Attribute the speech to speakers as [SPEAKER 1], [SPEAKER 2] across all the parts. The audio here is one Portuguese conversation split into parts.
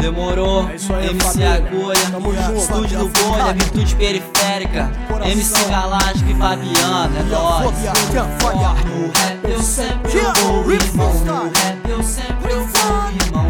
[SPEAKER 1] Demorou,
[SPEAKER 2] É isso aí,
[SPEAKER 1] MC
[SPEAKER 2] família.
[SPEAKER 1] Agulha,
[SPEAKER 2] Tamo junto.
[SPEAKER 1] Estúdio do Bolha, Virtude Periférica, MC Galáctico e Fabiano, é nóis. No rap eu sempre vou, irmão. No rap eu sempre vou, irmão.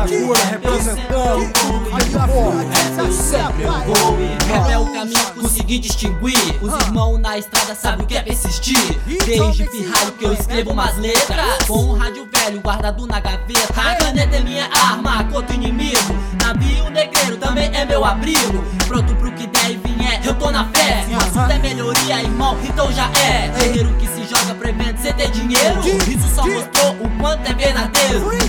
[SPEAKER 2] Mano Agulha representando tudo que bom.
[SPEAKER 1] Eu sempre vou Rap é o caminho que consegui distinguir. Os irmãos na estrada sabem o que é persistir. Desde pirralho que eu escrevo umas letras. Com um rádio velho guardado na gaveta. A caneta é minha arma contra o inimigo. Navio negreiro também é meu abrigo. Pronto pro que der e vier, eu tô na fé. Se o assunto é melhoria, irmão, então já é. Guerreiro que se joga prevendo cê ter dinheiro. Isso só mostrou o quanto é verdadeiro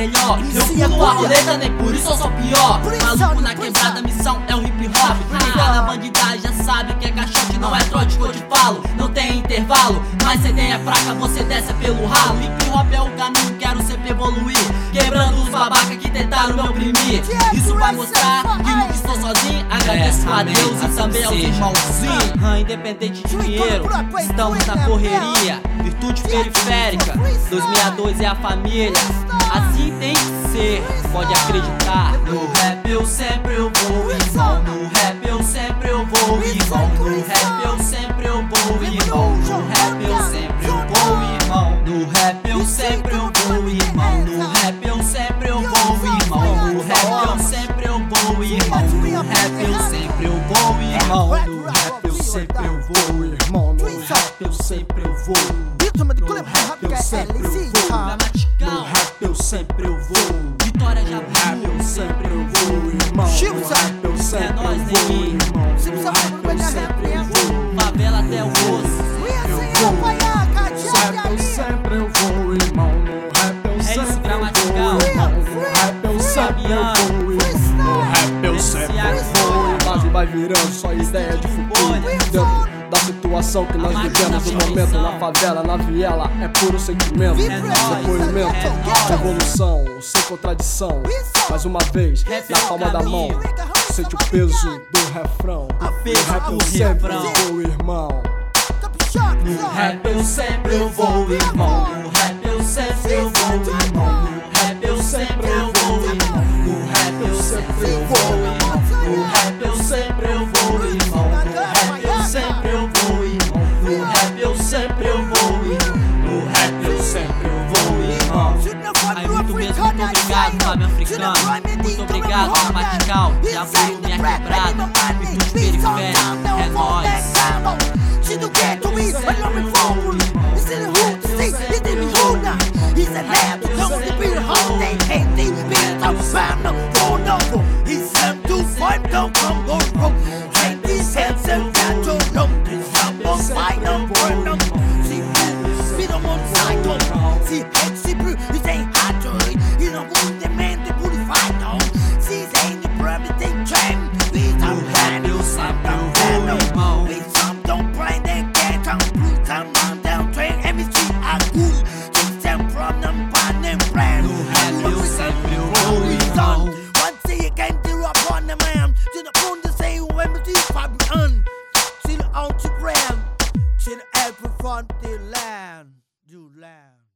[SPEAKER 1] melhor. Eu pulo a roleta, nem por isso eu sou pior. Maluco na quebrada, missão é o hip hop. Quem tá na bandidagem já sabe que é caixote, não é trote que eu te falo. Não tem intervalo, mas cê tem é fraca, você desce pelo ralo. Hip hop é o caminho, quero sempre evoluir. Quebrando os babaca que tentaram me oprimir. Isso vai mostrar que nunca estou sozinho. Agradeço a Deus e também aos irmãozinhos Ah, Independente de dinheiro, estamos na correria. Virtude periférica, 2002 é a família Assim tem que ser, pode acreditar No rap eu sempre eu vou, irmão No rap eu sempre eu vou, irmão No rap eu sempre eu vou, irmão No rap eu sempre eu vou, irmão No rap eu sempre eu vou, irmão No rap eu sempre eu vou, irmão No rap eu sempre eu vou, irmão No rap eu sempre eu vou, irmão
[SPEAKER 2] No rap eu sempre eu vou, irmão. No rap eu sempre eu vou. No rap eu sempre eu vou. Sempre eu vou.
[SPEAKER 1] Vitória já
[SPEAKER 2] No rap eu sempre eu vou, irmão. No rap eu sempre
[SPEAKER 1] É nóis,
[SPEAKER 2] eu vou, irmão. No rap eu sempre eu vou.
[SPEAKER 1] favela até o osso
[SPEAKER 2] No rap eu sempre eu vou, irmão. No rap eu
[SPEAKER 1] É
[SPEAKER 2] sempre eu vou, irmão. No rap eu sempre eu vou, irmão. No rap eu sempre eu vou. Vai virando só ideia de futuro. Da situação que nós vivemos no momento na favela, na viela, é puro sentimento, depoimento, revolução, sem contradição. Mais uma vez, na palma da mão, sente o peso do refrão. No rap eu sempre vou, irmão.
[SPEAKER 1] No rap eu sempre vou, irmão. No rap eu sempre vou, irmão. No rap eu sempre vou, irmão. No rap eu sempre vou, irmão. No rap eu sempre muito obrigado, Fábio Africano. Muito obrigado, Gramatical. Já abriu minha quebrada. Virtude periférica, é nóis.
[SPEAKER 3] want the land, you land.